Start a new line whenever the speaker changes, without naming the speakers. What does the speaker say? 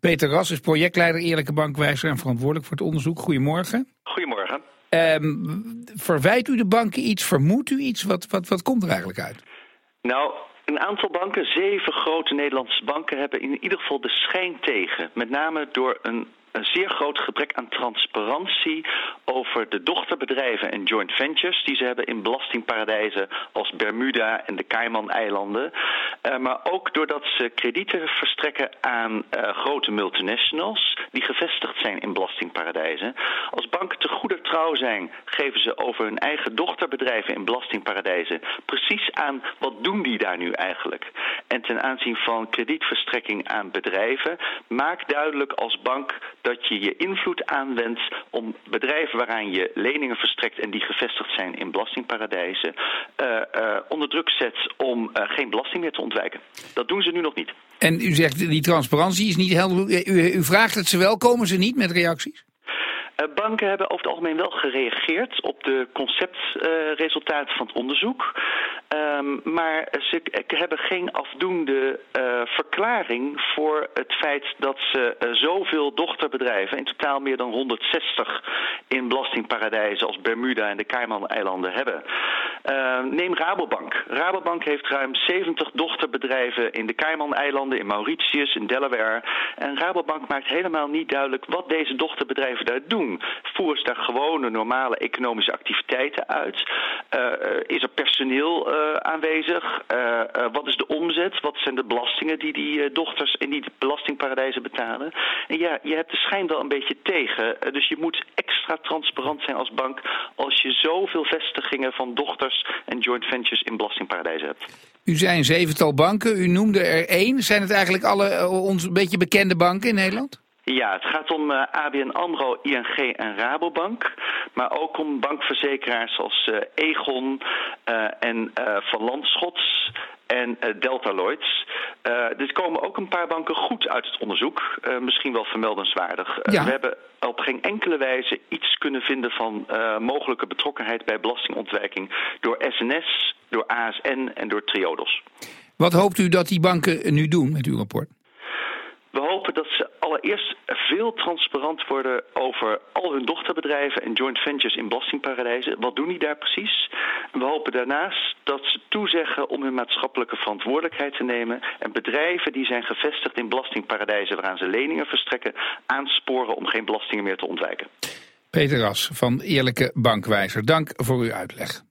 Peter Ras is projectleider Eerlijke Bankwijzer en verantwoordelijk voor het onderzoek. Goedemorgen.
Goedemorgen.
Um, verwijt u de banken iets? Vermoedt u iets? Wat, wat, wat komt er eigenlijk uit?
Nou, een aantal banken, zeven grote Nederlandse banken, hebben in ieder geval de schijn tegen. Met name door een zeer groot gebrek aan transparantie over de dochterbedrijven en joint ventures die ze hebben in belastingparadijzen als Bermuda en de Cayman-eilanden. Uh, maar ook doordat ze kredieten verstrekken aan uh, grote multinationals die gevestigd zijn in belastingparadijzen. Als banken te goede trouw zijn, geven ze over hun eigen dochterbedrijven in belastingparadijzen precies aan wat doen die daar nu eigenlijk. En ten aanzien van kredietverstrekking aan bedrijven, maak duidelijk als bank dat je je invloed aanwendt om bedrijven waaraan je leningen verstrekt en die gevestigd zijn in belastingparadijzen uh, uh, onder druk zet om uh, geen belasting meer te ontwijken. Dat doen ze nu nog niet.
En u zegt die transparantie is niet helder. U, u vraagt het ze wel, komen ze niet met reacties?
Banken hebben over het algemeen wel gereageerd op de conceptresultaten van het onderzoek. Um, maar ze hebben geen afdoende uh, verklaring voor het feit dat ze uh, zoveel dochterbedrijven, in totaal meer dan 160 in belastingparadijzen als Bermuda en de Cayman-eilanden hebben. Neem Rabobank. Rabobank heeft ruim 70 dochterbedrijven in de Cayman-eilanden, in Mauritius, in Delaware. En Rabobank maakt helemaal niet duidelijk wat deze dochterbedrijven daar doen? Voeren ze daar gewone normale economische activiteiten uit? Uh, is er personeel uh, aanwezig? Uh, wat is de omzet? Wat zijn de belastingen die die dochters in die belastingparadijzen betalen? En ja, je hebt de schijn wel een beetje tegen. dus je moet extra transparant zijn als bank als je zoveel vestigingen van dochters en joint ventures in belastingparadijzen hebt.
U zei een zevental banken, u noemde er één. Zijn het eigenlijk alle ons een beetje bekende banken in Nederland?
Ja, het gaat om uh, ABN AMRO, ING en Rabobank. Maar ook om bankverzekeraars zoals uh, Egon uh, en Van Landschots en Delta Lloyds. er komen ook een paar banken goed uit het onderzoek. misschien wel vermeldenswaardig.
Ja.
we hebben op geen enkele wijze iets kunnen vinden van mogelijke betrokkenheid bij belastingontwijking door SNS, door ASN en door Triodos.
Wat hoopt u dat die banken nu doen met uw rapport?
We hopen dat ze allereerst veel transparant worden over al hun dochterbedrijven en joint ventures in belastingparadijzen. Wat doen die daar precies? We hopen daarnaast dat ze toezeggen om hun maatschappelijke verantwoordelijkheid te nemen en bedrijven die zijn gevestigd in belastingparadijzen waaraan ze leningen verstrekken, aansporen om geen belastingen meer te ontwijken.
Peter Ras van Eerlijke Bankwijzer, dank voor uw uitleg.